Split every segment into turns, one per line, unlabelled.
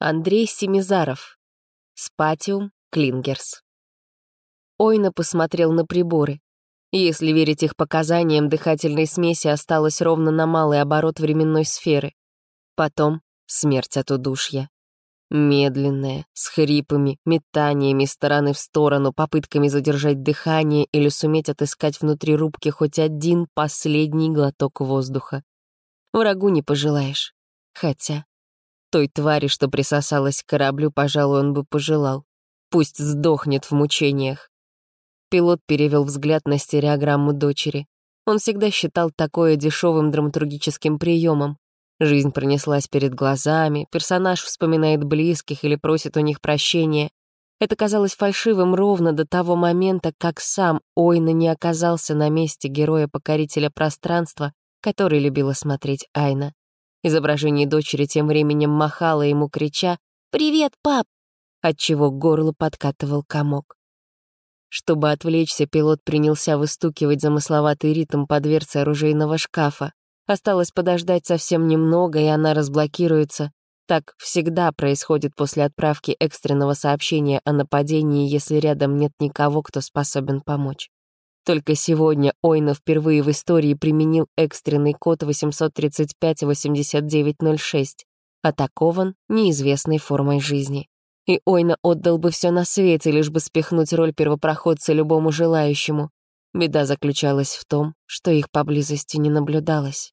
Андрей Семизаров. Спатиум Клингерс. Ойна посмотрел на приборы. Если верить их показаниям, дыхательной смеси осталось ровно на малый оборот временной сферы. Потом смерть от удушья. Медленная, с хрипами, метаниями стороны в сторону, попытками задержать дыхание или суметь отыскать внутри рубки хоть один последний глоток воздуха. Врагу не пожелаешь. Хотя, той твари, что присосалась к кораблю, пожалуй, он бы пожелал. Пусть сдохнет в мучениях. Пилот перевел взгляд на стереограмму дочери. Он всегда считал такое дешевым драматургическим приемом. Жизнь пронеслась перед глазами, персонаж вспоминает близких или просит у них прощения. Это казалось фальшивым ровно до того момента, как сам Ойна не оказался на месте героя-покорителя пространства, который любила смотреть Айна. Изображение дочери тем временем махало ему, крича «Привет, пап!», отчего к горлу подкатывал комок. Чтобы отвлечься, пилот принялся выстукивать замысловатый ритм по дверце оружейного шкафа. Осталось подождать совсем немного, и она разблокируется. Так всегда происходит после отправки экстренного сообщения о нападении, если рядом нет никого, кто способен помочь. Только сегодня Ойна впервые в истории применил экстренный код 835-8906, атакован неизвестной формой жизни. И Ойна отдал бы все на свете, лишь бы спихнуть роль первопроходца любому желающему. Беда заключалась в том, что их поблизости не наблюдалось.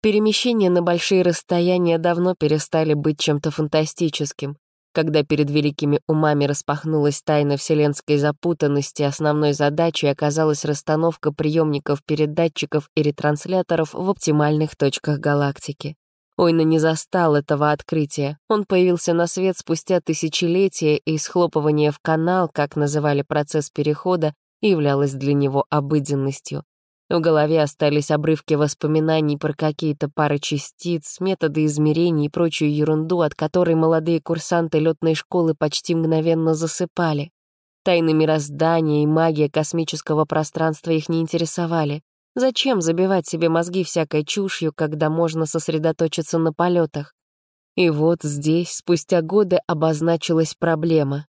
Перемещения на большие расстояния давно перестали быть чем-то фантастическим. Когда перед великими умами распахнулась тайна вселенской запутанности, основной задачей оказалась расстановка приемников, передатчиков и ретрансляторов в оптимальных точках галактики. Ойна не застал этого открытия. Он появился на свет спустя тысячелетия, и схлопывание в канал, как называли процесс перехода, являлось для него обыденностью. В голове остались обрывки воспоминаний про какие-то пары частиц, методы измерений и прочую ерунду, от которой молодые курсанты летной школы почти мгновенно засыпали. Тайны мироздания и магия космического пространства их не интересовали. Зачем забивать себе мозги всякой чушью, когда можно сосредоточиться на полетах? И вот здесь, спустя годы, обозначилась проблема.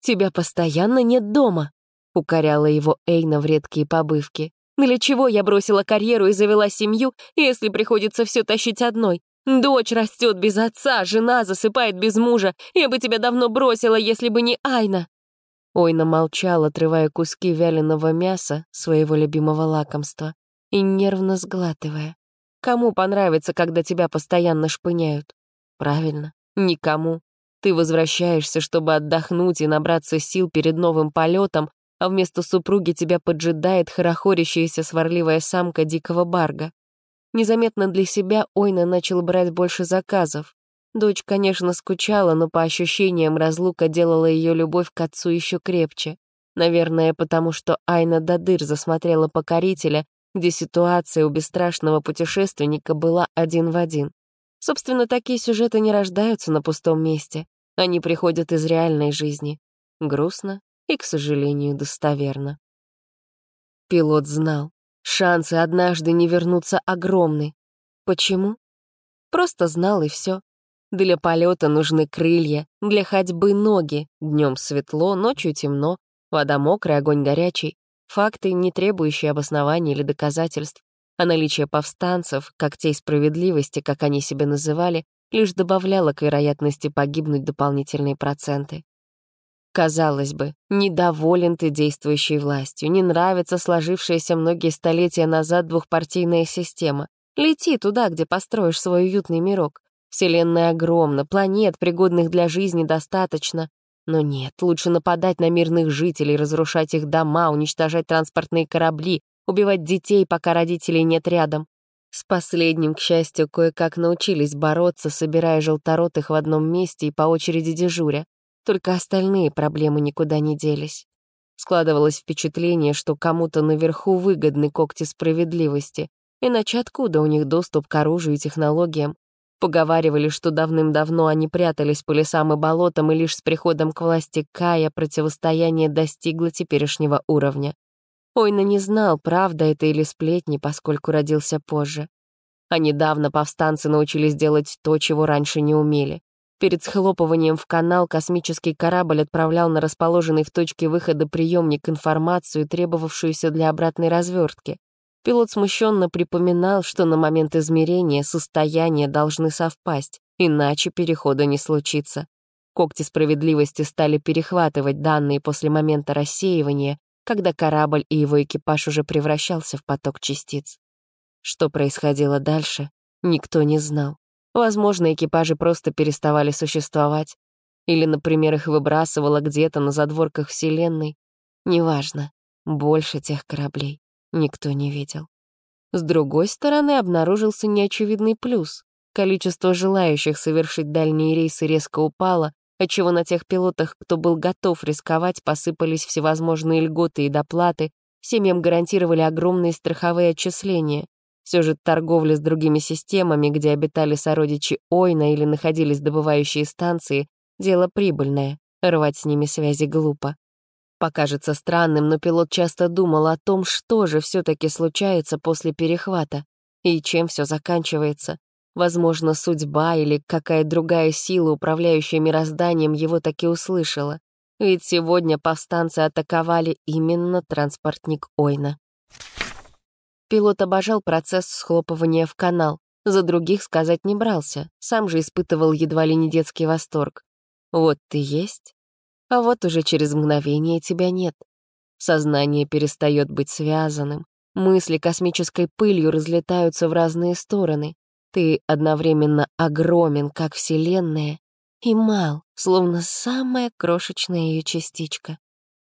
«Тебя постоянно нет дома», — укоряла его Эйна в редкие побывки. Для чего я бросила карьеру и завела семью, если приходится все тащить одной? Дочь растет без отца, жена засыпает без мужа. Я бы тебя давно бросила, если бы не Айна. Ойна молчал, отрывая куски вяленого мяса, своего любимого лакомства, и нервно сглатывая. Кому понравится, когда тебя постоянно шпыняют? Правильно, никому. Ты возвращаешься, чтобы отдохнуть и набраться сил перед новым полетом, а вместо супруги тебя поджидает хорохорящаяся сварливая самка дикого барга. Незаметно для себя Ойна начал брать больше заказов. Дочь, конечно, скучала, но по ощущениям разлука делала ее любовь к отцу еще крепче. Наверное, потому что Айна Дадыр засмотрела покорителя, где ситуация у бесстрашного путешественника была один в один. Собственно, такие сюжеты не рождаются на пустом месте. Они приходят из реальной жизни. Грустно и, к сожалению, достоверно. Пилот знал, шансы однажды не вернуться огромны. Почему? Просто знал и все. Для полета нужны крылья, для ходьбы ноги. Днем светло, ночью темно, вода мокрая, огонь горячий. Факты, не требующие обоснований или доказательств. А наличие повстанцев, когтей справедливости, как они себя называли, лишь добавляло к вероятности погибнуть дополнительные проценты. Казалось бы, недоволен ты действующей властью, не нравится сложившаяся многие столетия назад двухпартийная система. Лети туда, где построишь свой уютный мирок. Вселенная огромна, планет, пригодных для жизни, достаточно. Но нет, лучше нападать на мирных жителей, разрушать их дома, уничтожать транспортные корабли, убивать детей, пока родителей нет рядом. С последним, к счастью, кое-как научились бороться, собирая желторотых в одном месте и по очереди дежуря. Только остальные проблемы никуда не делись. Складывалось впечатление, что кому-то наверху выгодны когти справедливости, иначе откуда у них доступ к оружию и технологиям? Поговаривали, что давным-давно они прятались по лесам и болотам, и лишь с приходом к власти Кая противостояние достигло теперешнего уровня. Ойна не знал, правда это или сплетни, поскольку родился позже. А недавно повстанцы научились делать то, чего раньше не умели Перед схлопыванием в канал космический корабль отправлял на расположенный в точке выхода приемник информацию, требовавшуюся для обратной развертки. Пилот смущенно припоминал, что на момент измерения состояния должны совпасть, иначе перехода не случится. Когти справедливости стали перехватывать данные после момента рассеивания, когда корабль и его экипаж уже превращался в поток частиц. Что происходило дальше, никто не знал. Возможно, экипажи просто переставали существовать. Или, например, их выбрасывало где-то на задворках Вселенной. Неважно, больше тех кораблей никто не видел. С другой стороны, обнаружился неочевидный плюс. Количество желающих совершить дальние рейсы резко упало, отчего на тех пилотах, кто был готов рисковать, посыпались всевозможные льготы и доплаты, семьям гарантировали огромные страховые отчисления. Все же торговля с другими системами, где обитали сородичи Ойна или находились добывающие станции, дело прибыльное, рвать с ними связи глупо. Покажется странным, но пилот часто думал о том, что же все таки случается после перехвата и чем все заканчивается. Возможно, судьба или какая другая сила, управляющая мирозданием, его таки услышала. Ведь сегодня повстанцы атаковали именно транспортник Ойна. Пилот обожал процесс схлопывания в канал. За других сказать не брался, сам же испытывал едва ли не детский восторг. Вот ты есть, а вот уже через мгновение тебя нет. Сознание перестает быть связанным, мысли космической пылью разлетаются в разные стороны. Ты одновременно огромен, как Вселенная, и мал, словно самая крошечная ее частичка.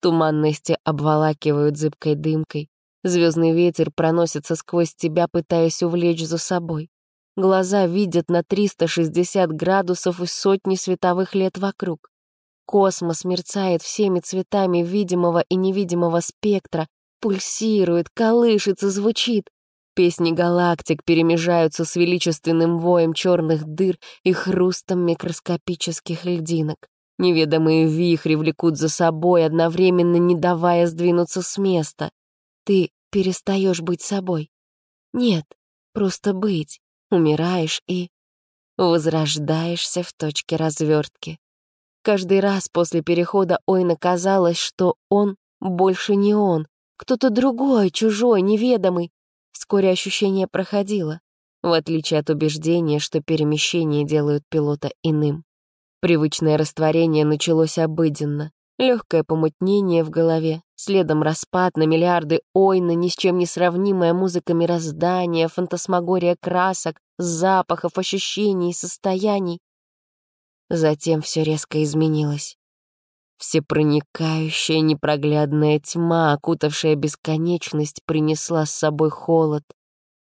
Туманности обволакивают зыбкой дымкой, Звездный ветер проносится сквозь тебя, пытаясь увлечь за собой. Глаза видят на 360 градусов и сотни световых лет вокруг. Космос мерцает всеми цветами видимого и невидимого спектра, пульсирует, колышется, звучит. Песни галактик перемежаются с величественным воем черных дыр и хрустом микроскопических льдинок. Неведомые вихри влекут за собой, одновременно не давая сдвинуться с места. Ты перестаешь быть собой. Нет, просто быть, умираешь и возрождаешься в точке развертки. Каждый раз после перехода Ойна казалось, что он больше не он, кто-то другой, чужой, неведомый. Вскоре ощущение проходило, в отличие от убеждения, что перемещение делают пилота иным. Привычное растворение началось обыденно. Легкое помутнение в голове, следом распад на миллиарды ойна, ни с чем не сравнимая музыка мироздания, фантасмагория красок, запахов, ощущений и состояний. Затем все резко изменилось. Всепроникающая непроглядная тьма, окутавшая бесконечность, принесла с собой холод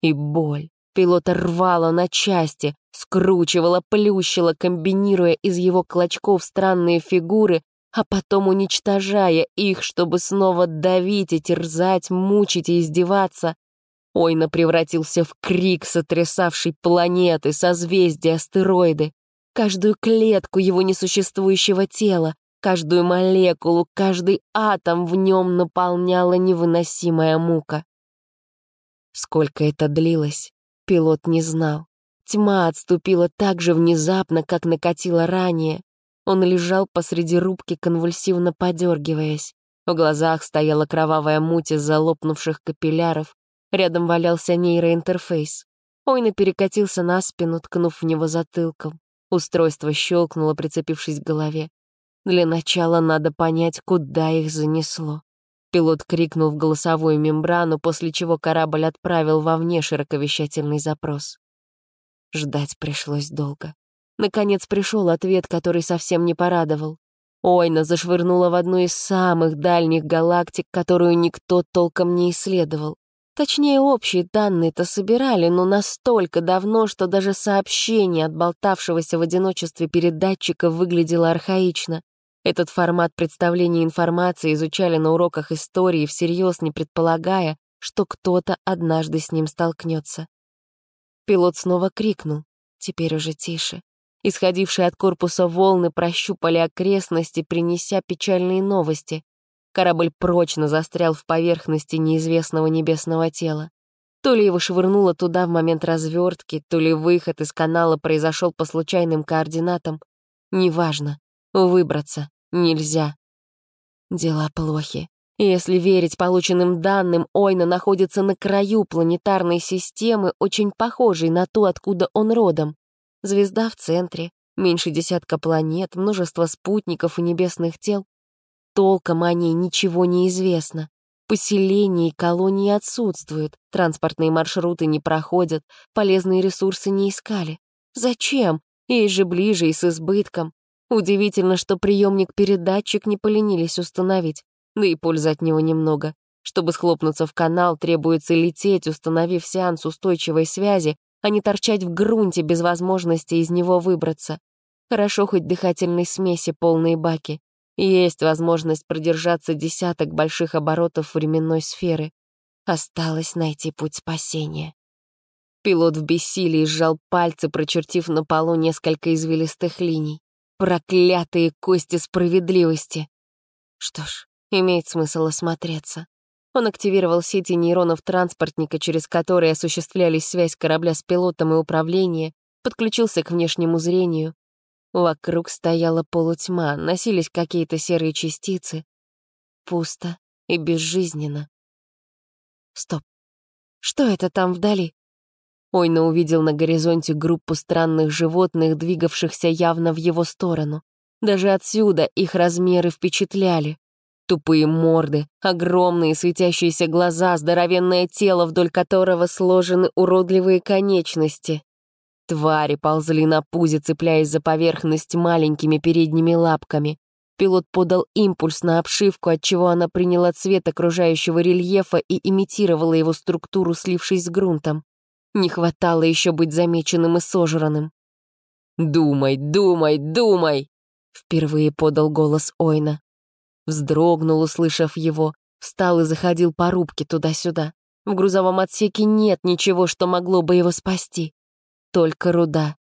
и боль. Пилота рвало на части, скручивала, плющила, комбинируя из его клочков странные фигуры, а потом уничтожая их, чтобы снова давить и терзать, мучить и издеваться. Ойна превратился в крик, сотрясавший планеты, созвездия, астероиды. Каждую клетку его несуществующего тела, каждую молекулу, каждый атом в нем наполняла невыносимая мука. Сколько это длилось, пилот не знал. Тьма отступила так же внезапно, как накатила ранее. Он лежал посреди рубки, конвульсивно подергиваясь. В глазах стояла кровавая муть из залопнувших капилляров. Рядом валялся нейроинтерфейс. Ойна перекатился на спину, ткнув в него затылком. Устройство щелкнуло, прицепившись к голове. Для начала надо понять, куда их занесло. Пилот крикнул в голосовую мембрану, после чего корабль отправил вовне широковещательный запрос. Ждать пришлось долго. Наконец пришел ответ, который совсем не порадовал. Ойна зашвырнула в одну из самых дальних галактик, которую никто толком не исследовал. Точнее, общие данные-то собирали, но настолько давно, что даже сообщение от болтавшегося в одиночестве передатчика выглядело архаично. Этот формат представления информации изучали на уроках истории, всерьез не предполагая, что кто-то однажды с ним столкнется. Пилот снова крикнул, теперь уже тише. Исходившие от корпуса волны прощупали окрестности, принеся печальные новости. Корабль прочно застрял в поверхности неизвестного небесного тела. То ли его швырнуло туда в момент развертки, то ли выход из канала произошел по случайным координатам. Неважно. Выбраться нельзя. Дела плохи. Если верить полученным данным, Ойна находится на краю планетарной системы, очень похожей на ту, откуда он родом. Звезда в центре, меньше десятка планет, множество спутников и небесных тел. Толком о ней ничего не известно. Поселения и колонии отсутствуют, транспортные маршруты не проходят, полезные ресурсы не искали. Зачем? Есть же ближе и с избытком. Удивительно, что приемник-передатчик не поленились установить, да и пользы от него немного. Чтобы схлопнуться в канал, требуется лететь, установив сеанс устойчивой связи, а не торчать в грунте без возможности из него выбраться. Хорошо хоть дыхательной смеси полные баки. Есть возможность продержаться десяток больших оборотов временной сферы. Осталось найти путь спасения. Пилот в бессилии сжал пальцы, прочертив на полу несколько извилистых линий. Проклятые кости справедливости. Что ж, имеет смысл осмотреться. Он активировал сети нейронов транспортника, через которые осуществлялись связь корабля с пилотом и управление, подключился к внешнему зрению. Вокруг стояла полутьма, носились какие-то серые частицы. Пусто и безжизненно. Стоп. Что это там вдали? Ойна увидел на горизонте группу странных животных, двигавшихся явно в его сторону. Даже отсюда их размеры впечатляли. Тупые морды, огромные светящиеся глаза, здоровенное тело, вдоль которого сложены уродливые конечности. Твари ползли на пузе, цепляясь за поверхность маленькими передними лапками. Пилот подал импульс на обшивку, отчего она приняла цвет окружающего рельефа и имитировала его структуру, слившись с грунтом. Не хватало еще быть замеченным и сожранным. «Думай, думай, думай!» — впервые подал голос Ойна. Вздрогнул, услышав его, встал и заходил по рубке туда-сюда. В грузовом отсеке нет ничего, что могло бы его спасти. Только руда.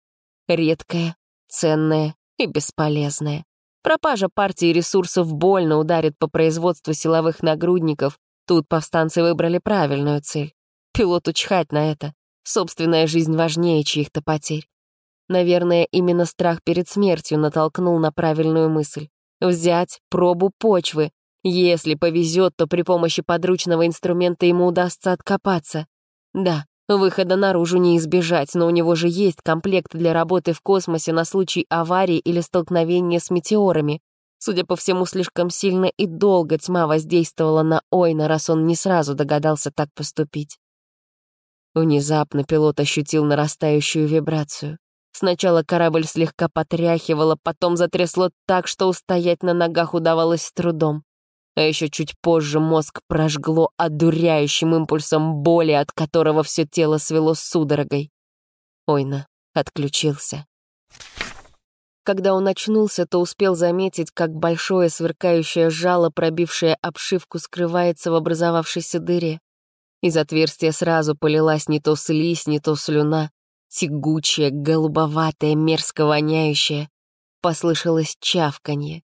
Редкая, ценная и бесполезная. Пропажа партии ресурсов больно ударит по производству силовых нагрудников. Тут повстанцы выбрали правильную цель. Пилоту чхать на это. Собственная жизнь важнее чьих-то потерь. Наверное, именно страх перед смертью натолкнул на правильную мысль. Взять пробу почвы. Если повезет, то при помощи подручного инструмента ему удастся откопаться. Да, выхода наружу не избежать, но у него же есть комплект для работы в космосе на случай аварии или столкновения с метеорами. Судя по всему, слишком сильно и долго тьма воздействовала на Ойна, раз он не сразу догадался так поступить. Внезапно пилот ощутил нарастающую вибрацию. Сначала корабль слегка потряхивало, потом затрясло так, что устоять на ногах удавалось с трудом. А еще чуть позже мозг прожгло одуряющим импульсом боли, от которого все тело свело судорогой. Ойна отключился. Когда он очнулся, то успел заметить, как большое сверкающее жало, пробившее обшивку, скрывается в образовавшейся дыре. Из отверстия сразу полилась не то слизь, не то слюна тягучая, голубоватая, мерзко воняющая. Послышалось чавканье.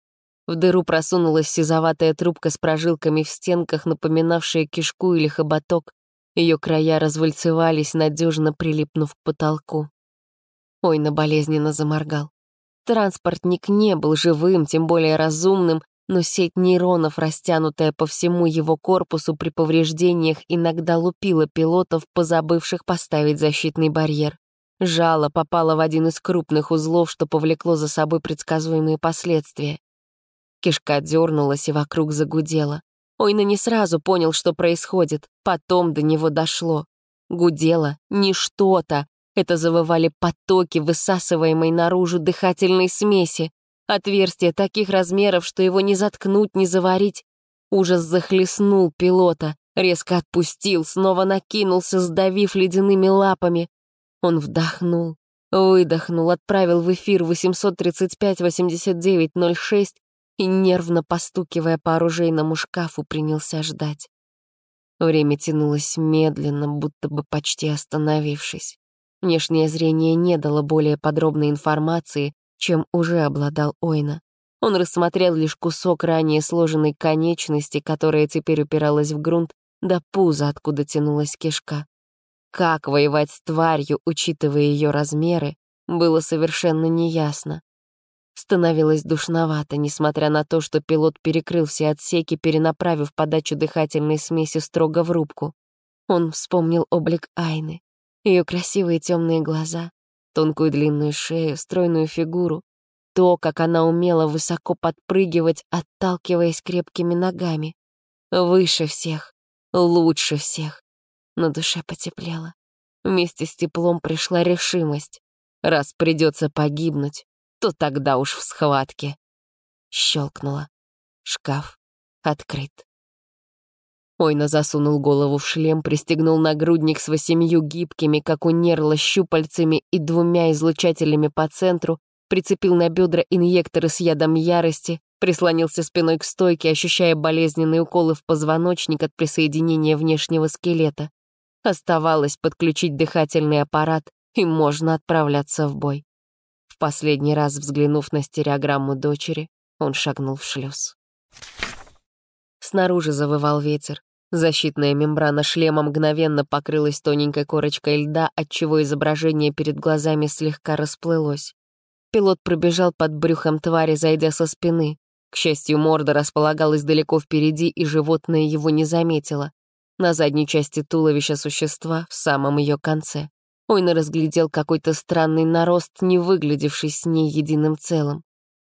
В дыру просунулась сизоватая трубка с прожилками в стенках, напоминавшая кишку или хоботок. Ее края развальцевались, надежно прилипнув к потолку. Ойна болезненно заморгал. Транспортник не был живым, тем более разумным, но сеть нейронов, растянутая по всему его корпусу при повреждениях, иногда лупила пилотов, позабывших поставить защитный барьер. Жало попало в один из крупных узлов, что повлекло за собой предсказуемые последствия. Кишка дернулась и вокруг загудела. Ойна не сразу понял, что происходит. Потом до него дошло. Гудело не что-то. Это завывали потоки, высасываемой наружу дыхательной смеси. Отверстие таких размеров, что его не заткнуть, не заварить. Ужас захлестнул пилота, резко отпустил, снова накинулся, сдавив ледяными лапами. Он вдохнул, выдохнул, отправил в эфир 835-89-06 и, нервно постукивая по оружейному шкафу, принялся ждать. Время тянулось медленно, будто бы почти остановившись. Внешнее зрение не дало более подробной информации, чем уже обладал Ойна. Он рассмотрел лишь кусок ранее сложенной конечности, которая теперь упиралась в грунт, до пуза, откуда тянулась кишка. Как воевать с тварью, учитывая ее размеры, было совершенно неясно. Становилось душновато, несмотря на то, что пилот перекрыл все отсеки, перенаправив подачу дыхательной смеси строго в рубку. Он вспомнил облик Айны, ее красивые темные глаза, тонкую длинную шею, стройную фигуру, то, как она умела высоко подпрыгивать, отталкиваясь крепкими ногами. Выше всех, лучше всех. На душе потеплело. Вместе с теплом пришла решимость. Раз придется погибнуть, то тогда уж в схватке. Щелкнуло. Шкаф открыт. Ойна засунул голову в шлем, пристегнул нагрудник с восемью гибкими, как у нерла, щупальцами и двумя излучателями по центру, прицепил на бедра инъекторы с ядом ярости, прислонился спиной к стойке, ощущая болезненные уколы в позвоночник от присоединения внешнего скелета. Оставалось подключить дыхательный аппарат, и можно отправляться в бой. В последний раз взглянув на стереограмму дочери, он шагнул в шлюз. Снаружи завывал ветер. Защитная мембрана шлема мгновенно покрылась тоненькой корочкой льда, отчего изображение перед глазами слегка расплылось. Пилот пробежал под брюхом твари, зайдя со спины. К счастью, морда располагалась далеко впереди, и животное его не заметило. На задней части туловища существа, в самом ее конце. Ойна разглядел какой-то странный нарост, не выглядевший с ней единым целым.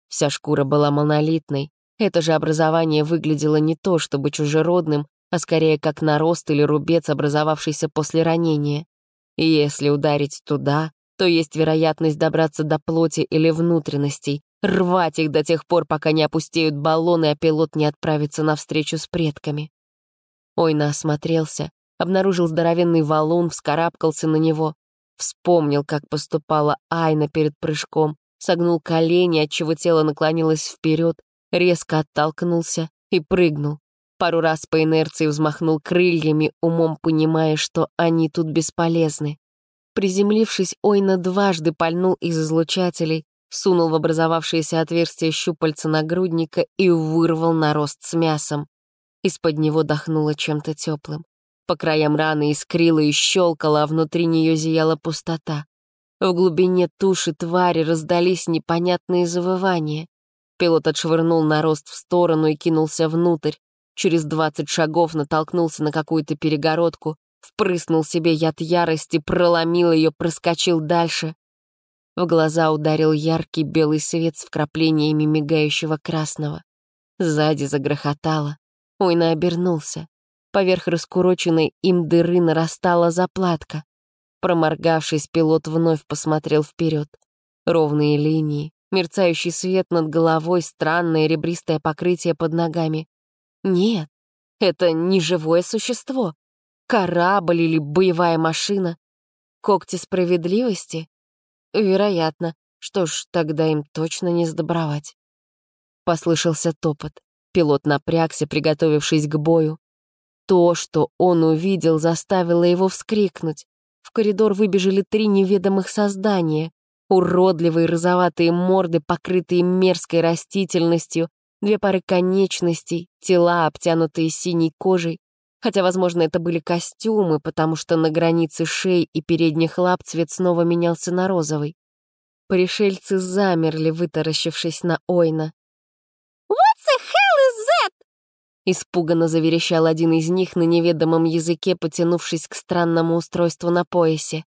Вся шкура была монолитной, это же образование выглядело не то чтобы чужеродным, а скорее как нарост или рубец, образовавшийся после ранения. И если ударить туда, то есть вероятность добраться до плоти или внутренностей, рвать их до тех пор, пока не опустеют баллоны, а пилот не отправится навстречу с предками. Ойна осмотрелся, обнаружил здоровенный валун, вскарабкался на него, вспомнил, как поступала Айна перед прыжком, согнул колени, отчего тело наклонилось вперед, резко оттолкнулся и прыгнул. Пару раз по инерции взмахнул крыльями, умом понимая, что они тут бесполезны. Приземлившись, Ойна дважды пальнул из излучателей, сунул в образовавшееся отверстие щупальца нагрудника и вырвал нарост с мясом. Из-под него дохнуло чем-то теплым. По краям раны искрило и щелкало, а внутри нее зияла пустота. В глубине туши твари раздались непонятные завывания. Пилот отшвырнул нарост в сторону и кинулся внутрь. Через двадцать шагов натолкнулся на какую-то перегородку, впрыснул себе яд ярости, проломил ее, проскочил дальше. В глаза ударил яркий белый свет с вкраплениями мигающего красного. Сзади загрохотало. Ойна обернулся. Поверх раскуроченной им дыры нарастала заплатка. Проморгавшись, пилот вновь посмотрел вперед. Ровные линии, мерцающий свет над головой, странное ребристое покрытие под ногами. Нет, это не живое существо. Корабль или боевая машина. Когти справедливости? Вероятно. Что ж, тогда им точно не сдобровать. Послышался топот. Пилот напрягся, приготовившись к бою. То, что он увидел, заставило его вскрикнуть. В коридор выбежали три неведомых создания. Уродливые розоватые морды, покрытые мерзкой растительностью, две пары конечностей, тела, обтянутые синей кожей. Хотя, возможно, это были костюмы, потому что на границе шеи и передних лап цвет снова менялся на розовый. Пришельцы замерли, вытаращившись на Ойна. Испуганно заверещал один из них на неведомом языке, потянувшись к странному устройству на поясе.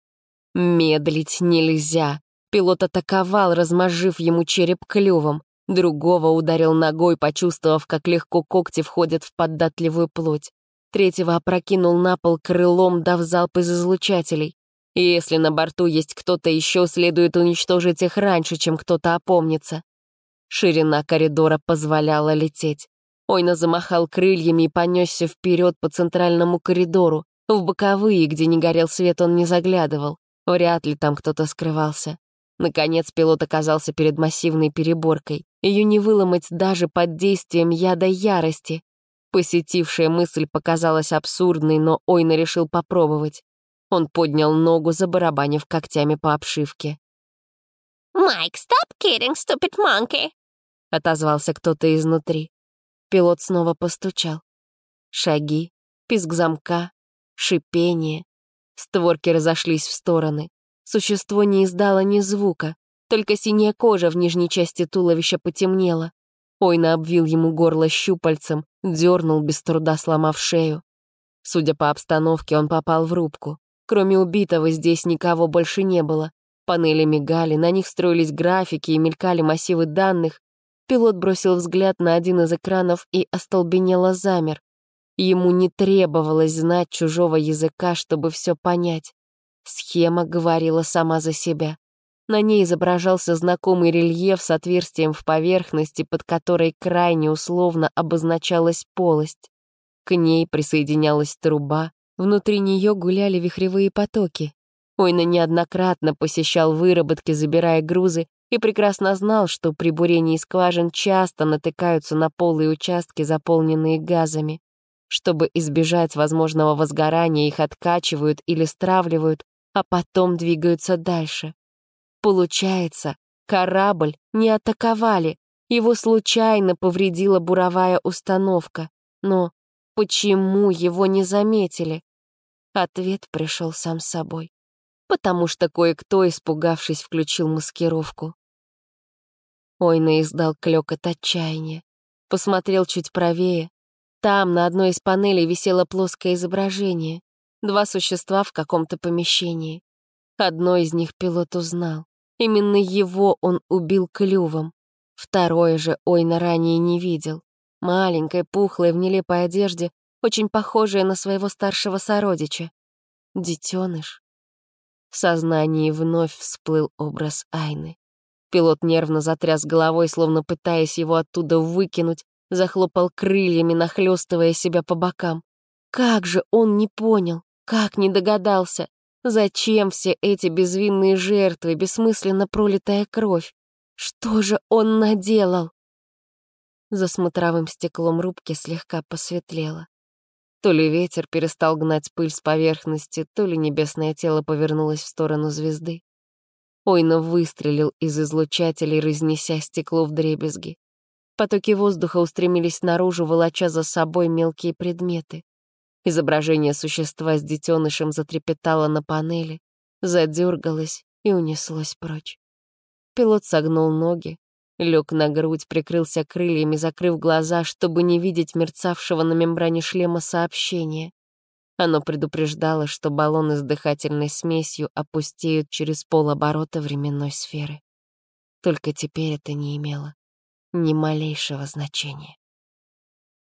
«Медлить нельзя!» Пилот атаковал, размозжив ему череп клювом. Другого ударил ногой, почувствовав, как легко когти входят в податливую плоть. Третьего опрокинул на пол крылом, дав залп из излучателей. Если на борту есть кто-то еще, следует уничтожить их раньше, чем кто-то опомнится. Ширина коридора позволяла лететь. Ойна замахал крыльями и понесся вперед по центральному коридору. В боковые, где не горел свет, он не заглядывал. Вряд ли там кто-то скрывался. Наконец пилот оказался перед массивной переборкой. Ее не выломать даже под действием яда ярости. Посетившая мысль показалась абсурдной, но Ойна решил попробовать. Он поднял ногу, забарабанив когтями по обшивке.
«Майк, stop kidding, stupid monkey!»
— отозвался кто-то изнутри. Пилот снова постучал. Шаги, писк замка, шипение. Створки разошлись в стороны. Существо не издало ни звука, Только синяя кожа в нижней части туловища потемнела. Ойна обвил ему горло щупальцем, дернул, без труда сломав шею. Судя по обстановке, он попал в рубку. Кроме убитого здесь никого больше не было. Панели мигали, на них строились графики и мелькали массивы данных. Пилот бросил взгляд на один из экранов и остолбенело замер. Ему не требовалось знать чужого языка, чтобы все понять. Схема говорила сама за себя. На ней изображался знакомый рельеф с отверстием в поверхности, под которой крайне условно обозначалась полость. К ней присоединялась труба, внутри нее гуляли вихревые потоки. Ойна неоднократно посещал выработки, забирая грузы, и прекрасно знал, что при бурении скважин часто натыкаются на полые участки, заполненные газами. Чтобы избежать возможного возгорания, их откачивают или стравливают, а потом двигаются дальше. Получается, корабль не атаковали, его случайно повредила буровая установка. Но почему его не заметили? Ответ пришел сам собой. Потому что кое-кто, испугавшись, включил маскировку. Ойна издал клёкот отчаяния. Посмотрел чуть правее. Там на одной из панелей висело плоское изображение. Два существа в каком-то помещении. Одно из них пилот узнал. Именно его он убил клювом. Второе же Ойна ранее не видел. Маленькое, пухлое, в нелепой одежде, очень похожее на своего старшего сородича. Детеныш. В сознании вновь всплыл образ Айны. Пилот нервно затряс головой, словно пытаясь его оттуда выкинуть, захлопал крыльями, нахлёстывая себя по бокам. Как же он не понял, как не догадался, Зачем все эти безвинные жертвы, бессмысленно пролитая кровь? Что же он наделал? За смотровым стеклом рубки слегка посветлело. То ли ветер перестал гнать пыль с поверхности, то ли небесное тело повернулось в сторону звезды. Ойна выстрелил из излучателей, разнеся стекло в дребезги. Потоки воздуха устремились наружу, волоча за собой мелкие предметы. Изображение существа с детенышем затрепетало на панели, задергалось и унеслось прочь. Пилот согнул ноги, лег на грудь, прикрылся крыльями, закрыв глаза, чтобы не видеть мерцавшего на мембране шлема сообщения. Оно предупреждало, что баллоны с дыхательной смесью опустеют через полоборота временной сферы. Только теперь это не имело ни малейшего значения.